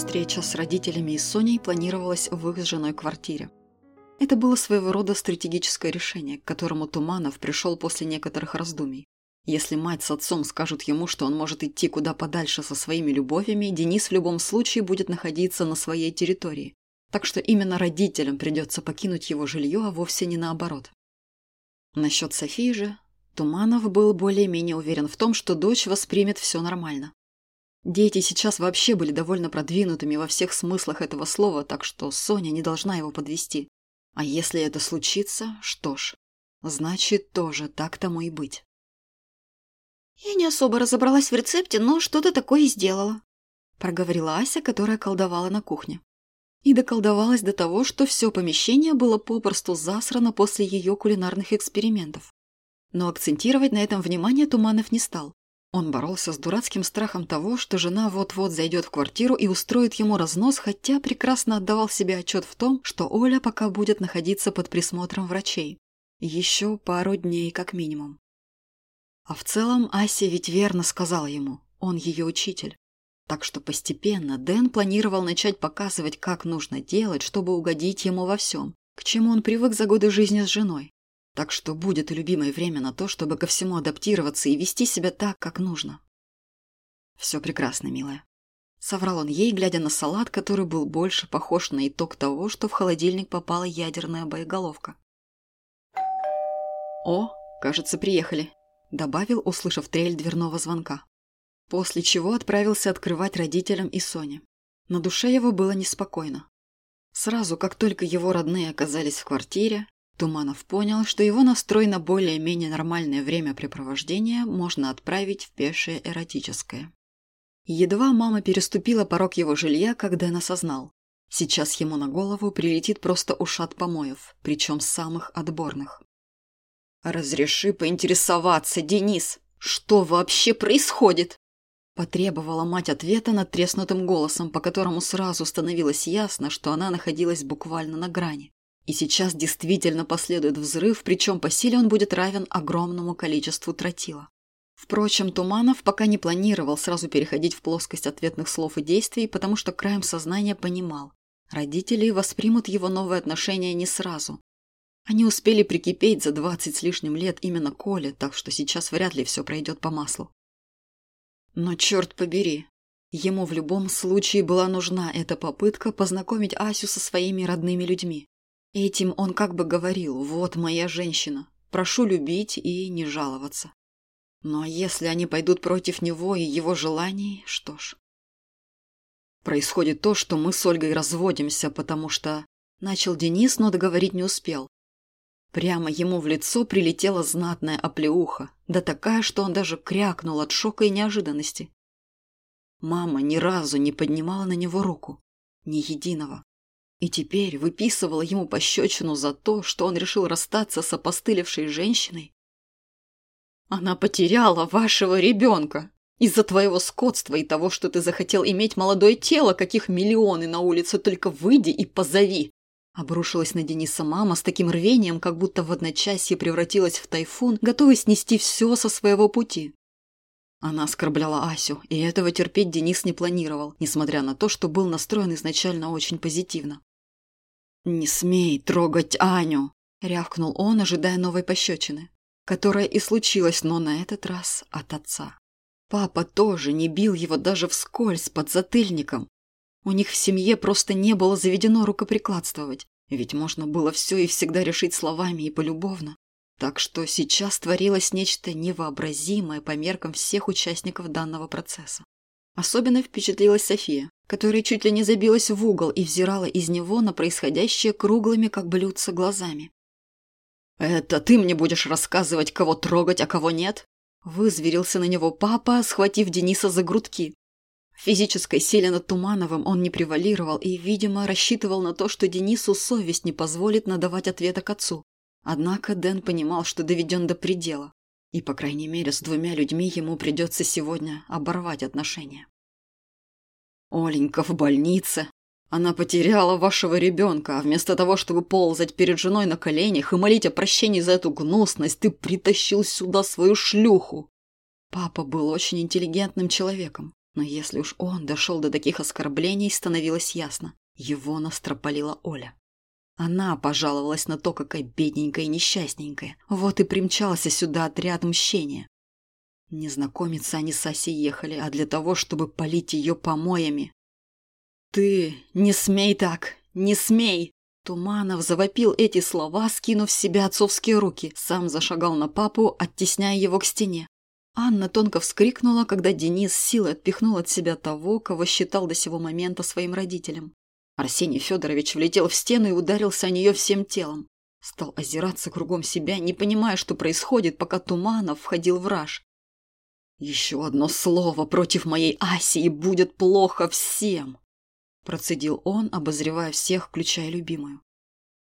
Встреча с родителями и Соней планировалась в их с женой квартире. Это было своего рода стратегическое решение, к которому Туманов пришел после некоторых раздумий. Если мать с отцом скажут ему, что он может идти куда подальше со своими любовями, Денис в любом случае будет находиться на своей территории. Так что именно родителям придется покинуть его жилье, а вовсе не наоборот. Насчет Софии же, Туманов был более-менее уверен в том, что дочь воспримет все нормально. Дети сейчас вообще были довольно продвинутыми во всех смыслах этого слова, так что Соня не должна его подвести. А если это случится, что ж, значит, тоже так тому и быть. «Я не особо разобралась в рецепте, но что-то такое сделала», проговорила Ася, которая колдовала на кухне. И доколдовалась до того, что все помещение было попросту засрано после ее кулинарных экспериментов. Но акцентировать на этом внимание Туманов не стал. Он боролся с дурацким страхом того, что жена вот-вот зайдет в квартиру и устроит ему разнос, хотя прекрасно отдавал себе отчет в том, что Оля пока будет находиться под присмотром врачей. Еще пару дней как минимум. А в целом Ася ведь верно сказала ему, он ее учитель. Так что постепенно Дэн планировал начать показывать, как нужно делать, чтобы угодить ему во всем, к чему он привык за годы жизни с женой. Так что будет любимое время на то, чтобы ко всему адаптироваться и вести себя так, как нужно. Все прекрасно, милая. Соврал он ей, глядя на салат, который был больше похож на итог того, что в холодильник попала ядерная боеголовка. «О, кажется, приехали», – добавил, услышав трель дверного звонка. После чего отправился открывать родителям и Соне. На душе его было неспокойно. Сразу, как только его родные оказались в квартире, Туманов понял, что его настрой на более-менее нормальное времяпрепровождение можно отправить в пешее эротическое. Едва мама переступила порог его жилья, как Дэн осознал. Сейчас ему на голову прилетит просто ушат помоев, причем самых отборных. «Разреши поинтересоваться, Денис, что вообще происходит?» Потребовала мать ответа над треснутым голосом, по которому сразу становилось ясно, что она находилась буквально на грани. И сейчас действительно последует взрыв, причем по силе он будет равен огромному количеству тротила. Впрочем, Туманов пока не планировал сразу переходить в плоскость ответных слов и действий, потому что краем сознания понимал. Родители воспримут его новые отношения не сразу. Они успели прикипеть за двадцать с лишним лет именно Коле, так что сейчас вряд ли все пройдет по маслу. Но черт побери, ему в любом случае была нужна эта попытка познакомить Асю со своими родными людьми. Этим он как бы говорил «Вот моя женщина, прошу любить и не жаловаться». Ну а если они пойдут против него и его желаний, что ж. Происходит то, что мы с Ольгой разводимся, потому что... Начал Денис, но договорить не успел. Прямо ему в лицо прилетела знатная оплеуха, да такая, что он даже крякнул от шока и неожиданности. Мама ни разу не поднимала на него руку. Ни единого. И теперь выписывала ему пощечину за то, что он решил расстаться с опостылевшей женщиной? Она потеряла вашего ребенка из-за твоего скотства и того, что ты захотел иметь молодое тело, каких миллионы на улице, только выйди и позови. Обрушилась на Дениса мама с таким рвением, как будто в одночасье превратилась в тайфун, готовая снести все со своего пути. Она оскорбляла Асю, и этого терпеть Денис не планировал, несмотря на то, что был настроен изначально очень позитивно. «Не смей трогать Аню!» – рявкнул он, ожидая новой пощечины, которая и случилась, но на этот раз от отца. Папа тоже не бил его даже вскользь под затыльником. У них в семье просто не было заведено рукоприкладствовать, ведь можно было все и всегда решить словами и полюбовно. Так что сейчас творилось нечто невообразимое по меркам всех участников данного процесса. Особенно впечатлилась София, которая чуть ли не забилась в угол и взирала из него на происходящее круглыми, как блюдца, глазами. «Это ты мне будешь рассказывать, кого трогать, а кого нет?» Вызверился на него папа, схватив Дениса за грудки. Физической силе над Тумановым он не превалировал и, видимо, рассчитывал на то, что Денису совесть не позволит надавать ответа к отцу. Однако Дэн понимал, что доведен до предела. И, по крайней мере, с двумя людьми ему придется сегодня оборвать отношения. «Оленька в больнице. Она потеряла вашего ребенка, а вместо того, чтобы ползать перед женой на коленях и молить о прощении за эту гнусность, ты притащил сюда свою шлюху». Папа был очень интеллигентным человеком, Но если уж он дошел до таких оскорблений, становилось ясно. Его настропалила Оля. Она пожаловалась на то, какая бедненькая и несчастненькая. Вот и примчался сюда отряд мщения. Незнакомиться они с Асей ехали, а для того, чтобы полить ее помоями. «Ты не смей так! Не смей!» Туманов завопил эти слова, скинув с себя отцовские руки, сам зашагал на папу, оттесняя его к стене. Анна тонко вскрикнула, когда Денис силой отпихнул от себя того, кого считал до сего момента своим родителем. Арсений Федорович влетел в стену и ударился о нее всем телом. Стал озираться кругом себя, не понимая, что происходит, пока Туманов входил в раж. «Еще одно слово против моей Аси, и будет плохо всем!» Процедил он, обозревая всех, включая любимую.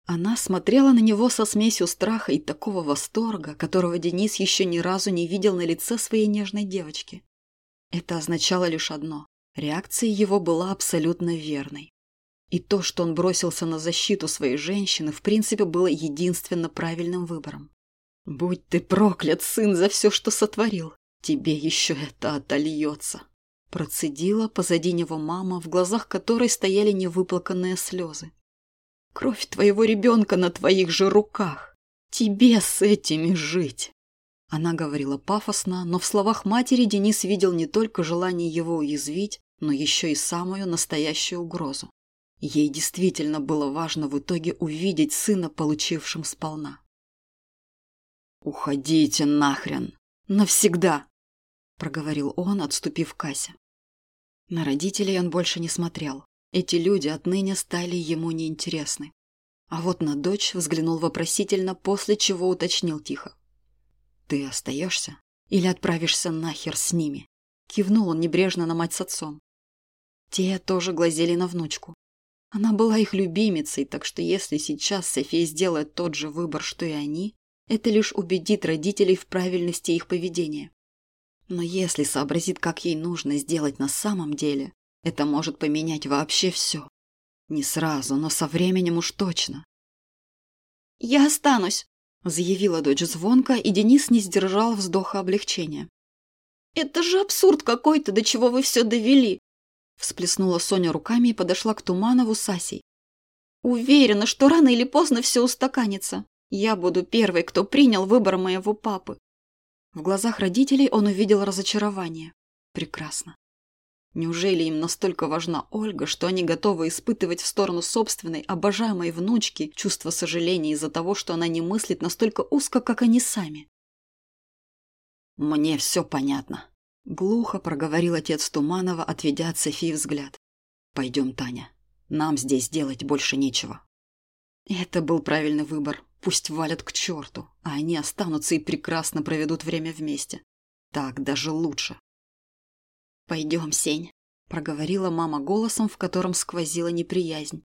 Она смотрела на него со смесью страха и такого восторга, которого Денис еще ни разу не видел на лице своей нежной девочки. Это означало лишь одно – реакция его была абсолютно верной. И то, что он бросился на защиту своей женщины, в принципе, было единственно правильным выбором. «Будь ты проклят, сын, за все, что сотворил! Тебе еще это отольется!» Процедила позади него мама, в глазах которой стояли невыплаканные слезы. «Кровь твоего ребенка на твоих же руках! Тебе с этими жить!» Она говорила пафосно, но в словах матери Денис видел не только желание его уязвить, но еще и самую настоящую угрозу. Ей действительно было важно в итоге увидеть сына, получившим сполна. «Уходите нахрен! Навсегда!» – проговорил он, отступив к Кася. На родителей он больше не смотрел. Эти люди отныне стали ему неинтересны. А вот на дочь взглянул вопросительно, после чего уточнил тихо. «Ты остаешься? Или отправишься нахер с ними?» Кивнул он небрежно на мать с отцом. Те тоже глазели на внучку. Она была их любимицей, так что если сейчас София сделает тот же выбор, что и они, это лишь убедит родителей в правильности их поведения. Но если сообразит, как ей нужно сделать на самом деле, это может поменять вообще все. Не сразу, но со временем уж точно. «Я останусь», — заявила дочь звонко, и Денис не сдержал вздоха облегчения. «Это же абсурд какой-то, до чего вы все довели. Всплеснула Соня руками и подошла к Туманову с Асей. «Уверена, что рано или поздно все устаканится. Я буду первой, кто принял выбор моего папы». В глазах родителей он увидел разочарование. Прекрасно. Неужели им настолько важна Ольга, что они готовы испытывать в сторону собственной, обожаемой внучки чувство сожаления из-за того, что она не мыслит настолько узко, как они сами? «Мне все понятно», Глухо проговорил отец Туманова, отведя от Софии взгляд. «Пойдем, Таня. Нам здесь делать больше нечего». Это был правильный выбор. Пусть валят к черту, а они останутся и прекрасно проведут время вместе. Так даже лучше. «Пойдем, Сень», — проговорила мама голосом, в котором сквозила неприязнь.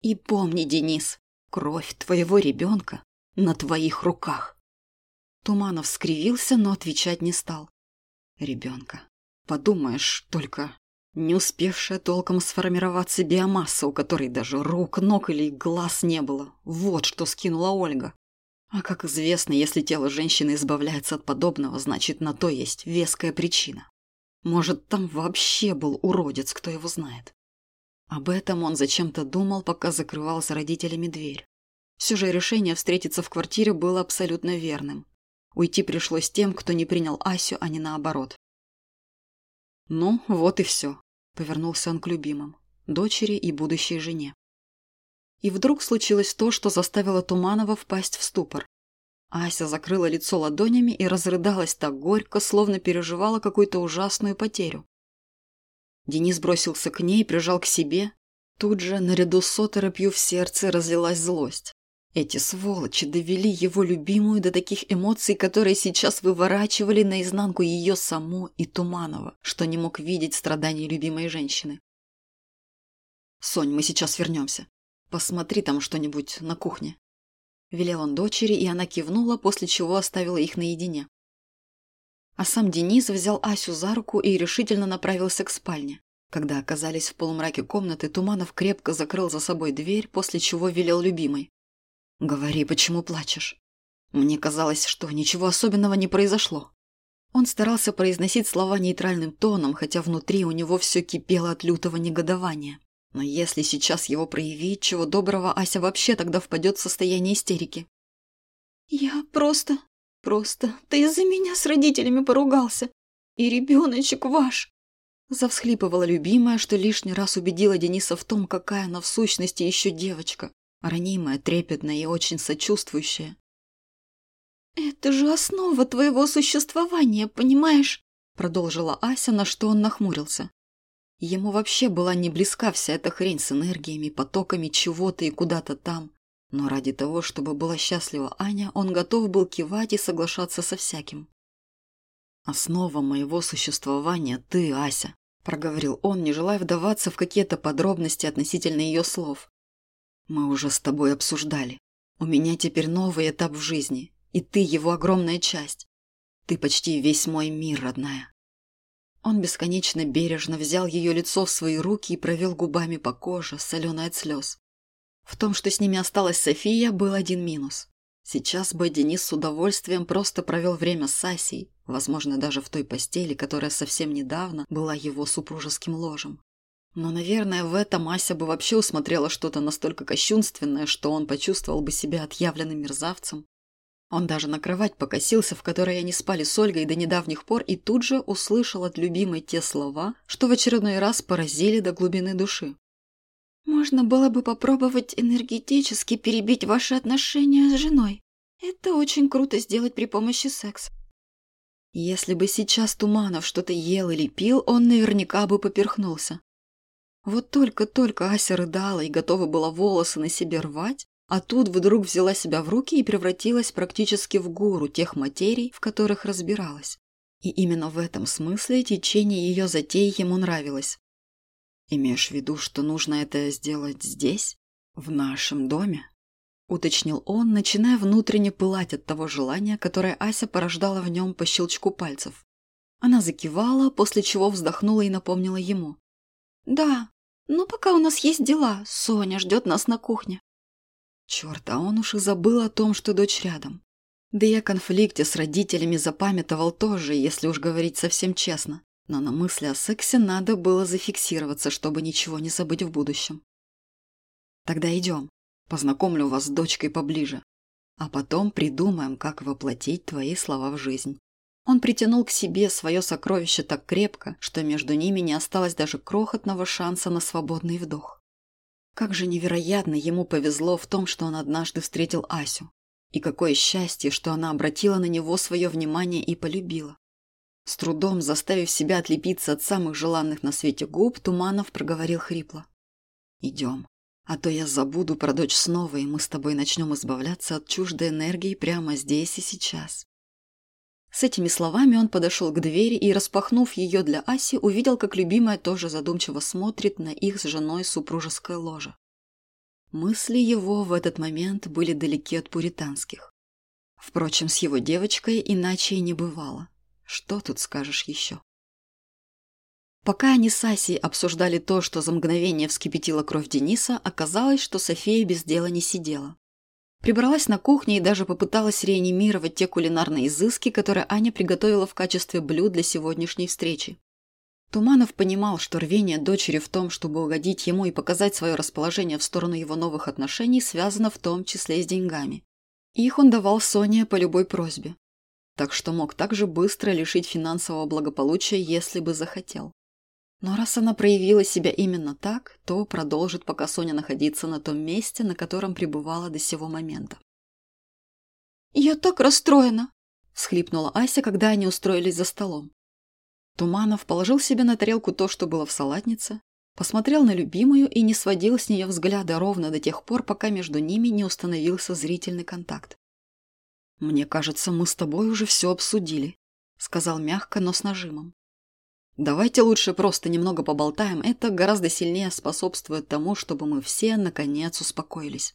«И помни, Денис, кровь твоего ребенка на твоих руках». Туманов скривился, но отвечать не стал ребенка. Подумаешь, только не успевшая толком сформироваться биомасса, у которой даже рук, ног или глаз не было. Вот что скинула Ольга. А как известно, если тело женщины избавляется от подобного, значит, на то есть веская причина. Может, там вообще был уродец, кто его знает. Об этом он зачем-то думал, пока закрывал за родителями дверь. Все же решение встретиться в квартире было абсолютно верным. Уйти пришлось тем, кто не принял Асю, а не наоборот. «Ну, вот и все», — повернулся он к любимым, дочери и будущей жене. И вдруг случилось то, что заставило Туманова впасть в ступор. Ася закрыла лицо ладонями и разрыдалась так горько, словно переживала какую-то ужасную потерю. Денис бросился к ней, прижал к себе. Тут же, наряду с оторопью, в сердце разлилась злость. Эти сволочи довели его любимую до таких эмоций, которые сейчас выворачивали наизнанку ее саму и Туманова, что не мог видеть страданий любимой женщины. «Сонь, мы сейчас вернемся. Посмотри там что-нибудь на кухне». Велел он дочери, и она кивнула, после чего оставила их наедине. А сам Денис взял Асю за руку и решительно направился к спальне. Когда оказались в полумраке комнаты, Туманов крепко закрыл за собой дверь, после чего велел любимой. «Говори, почему плачешь? Мне казалось, что ничего особенного не произошло». Он старался произносить слова нейтральным тоном, хотя внутри у него все кипело от лютого негодования. Но если сейчас его проявить, чего доброго, Ася вообще тогда впадет в состояние истерики. «Я просто... просто... Ты из-за меня с родителями поругался. И ребеночек ваш!» Завсхлипывала любимая, что лишний раз убедила Дениса в том, какая она в сущности еще девочка. Ранимая, трепетная и очень сочувствующая. «Это же основа твоего существования, понимаешь?» Продолжила Ася, на что он нахмурился. Ему вообще была не близка вся эта хрень с энергиями, потоками чего-то и куда-то там. Но ради того, чтобы была счастлива Аня, он готов был кивать и соглашаться со всяким. «Основа моего существования – ты, Ася», – проговорил он, не желая вдаваться в какие-то подробности относительно ее слов. «Мы уже с тобой обсуждали. У меня теперь новый этап в жизни, и ты его огромная часть. Ты почти весь мой мир, родная». Он бесконечно бережно взял ее лицо в свои руки и провел губами по коже, соленой от слез. В том, что с ними осталась София, был один минус. Сейчас бы Денис с удовольствием просто провел время с Асей, возможно, даже в той постели, которая совсем недавно была его супружеским ложем. Но, наверное, в этом Ася бы вообще усмотрела что-то настолько кощунственное, что он почувствовал бы себя отъявленным мерзавцем. Он даже на кровать покосился, в которой они спали с Ольгой до недавних пор, и тут же услышал от любимой те слова, что в очередной раз поразили до глубины души. «Можно было бы попробовать энергетически перебить ваши отношения с женой. Это очень круто сделать при помощи секса. Если бы сейчас Туманов что-то ел или пил, он наверняка бы поперхнулся. Вот только-только Ася рыдала и готова была волосы на себе рвать, а тут вдруг взяла себя в руки и превратилась практически в гору тех материй, в которых разбиралась. И именно в этом смысле течение ее затей ему нравилось. «Имеешь в виду, что нужно это сделать здесь, в нашем доме?» уточнил он, начиная внутренне пылать от того желания, которое Ася порождала в нем по щелчку пальцев. Она закивала, после чего вздохнула и напомнила ему. «Да, но пока у нас есть дела, Соня ждет нас на кухне». Черт, а он уж и забыл о том, что дочь рядом. Да о конфликте с родителями запамятовал тоже, если уж говорить совсем честно. Но на мысли о сексе надо было зафиксироваться, чтобы ничего не забыть в будущем. «Тогда идем», Познакомлю вас с дочкой поближе. А потом придумаем, как воплотить твои слова в жизнь. Он притянул к себе свое сокровище так крепко, что между ними не осталось даже крохотного шанса на свободный вдох. Как же невероятно ему повезло в том, что он однажды встретил Асю. И какое счастье, что она обратила на него свое внимание и полюбила. С трудом заставив себя отлепиться от самых желанных на свете губ, Туманов проговорил хрипло. «Идем. А то я забуду про дочь снова, и мы с тобой начнем избавляться от чуждой энергии прямо здесь и сейчас. С этими словами он подошел к двери и, распахнув ее для Аси, увидел, как любимая тоже задумчиво смотрит на их с женой супружеское ложе. Мысли его в этот момент были далеки от пуританских. Впрочем, с его девочкой иначе и не бывало. Что тут скажешь еще? Пока они с Асей обсуждали то, что за мгновение вскипятила кровь Дениса, оказалось, что София без дела не сидела. Прибралась на кухне и даже попыталась реанимировать те кулинарные изыски, которые Аня приготовила в качестве блюд для сегодняшней встречи. Туманов понимал, что рвение дочери в том, чтобы угодить ему и показать свое расположение в сторону его новых отношений, связано в том числе с деньгами. Их он давал Соне по любой просьбе. Так что мог также быстро лишить финансового благополучия, если бы захотел. Но раз она проявила себя именно так, то продолжит пока Соня находиться на том месте, на котором пребывала до сего момента. «Я так расстроена!» – всхлипнула Ася, когда они устроились за столом. Туманов положил себе на тарелку то, что было в салатнице, посмотрел на любимую и не сводил с нее взгляда ровно до тех пор, пока между ними не установился зрительный контакт. «Мне кажется, мы с тобой уже все обсудили», – сказал мягко, но с нажимом. Давайте лучше просто немного поболтаем, это гораздо сильнее способствует тому, чтобы мы все, наконец, успокоились.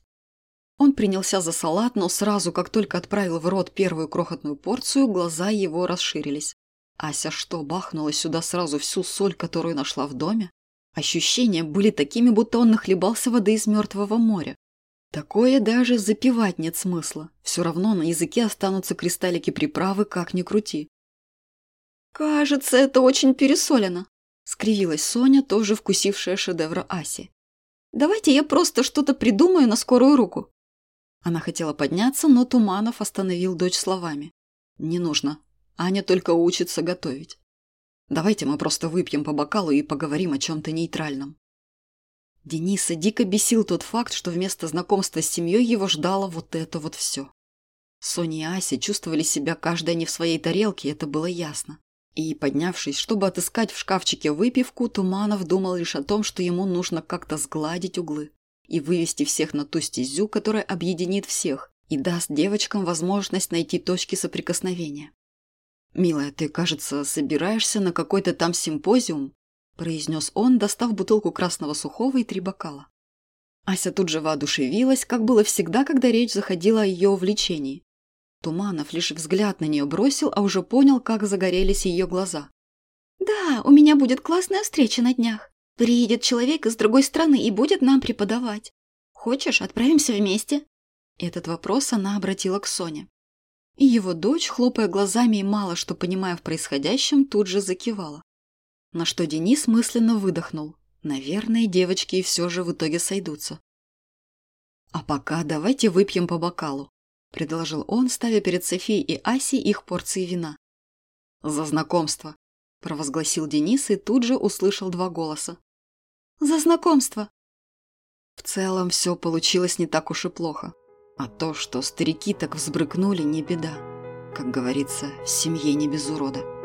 Он принялся за салат, но сразу, как только отправил в рот первую крохотную порцию, глаза его расширились. Ася что, бахнула сюда сразу всю соль, которую нашла в доме? Ощущения были такими, будто он нахлебался воды из мертвого моря. Такое даже запивать нет смысла. Все равно на языке останутся кристаллики приправы, как ни крути. «Кажется, это очень пересолено», — скривилась Соня, тоже вкусившая шедевра Аси. «Давайте я просто что-то придумаю на скорую руку». Она хотела подняться, но Туманов остановил дочь словами. «Не нужно. Аня только учится готовить. Давайте мы просто выпьем по бокалу и поговорим о чем-то нейтральном». Дениса дико бесил тот факт, что вместо знакомства с семьей его ждало вот это вот все. Соня и Ася чувствовали себя каждая не в своей тарелке, это было ясно. И, поднявшись, чтобы отыскать в шкафчике выпивку, Туманов думал лишь о том, что ему нужно как-то сгладить углы и вывести всех на ту стезю, которая объединит всех и даст девочкам возможность найти точки соприкосновения. «Милая, ты, кажется, собираешься на какой-то там симпозиум?» произнес он, достав бутылку красного сухого и три бокала. Ася тут же воодушевилась, как было всегда, когда речь заходила о ее увлечении. Туманов лишь взгляд на нее бросил, а уже понял, как загорелись ее глаза. «Да, у меня будет классная встреча на днях. Приедет человек из другой страны и будет нам преподавать. Хочешь, отправимся вместе?» Этот вопрос она обратила к Соне. И его дочь, хлопая глазами и мало что понимая в происходящем, тут же закивала. На что Денис мысленно выдохнул. Наверное, девочки все же в итоге сойдутся. «А пока давайте выпьем по бокалу», – предложил он, ставя перед Софией и Асей их порции вина. «За знакомство», – провозгласил Денис и тут же услышал два голоса. «За знакомство!» В целом все получилось не так уж и плохо. А то, что старики так взбрыкнули, не беда. Как говорится, в семье не без урода.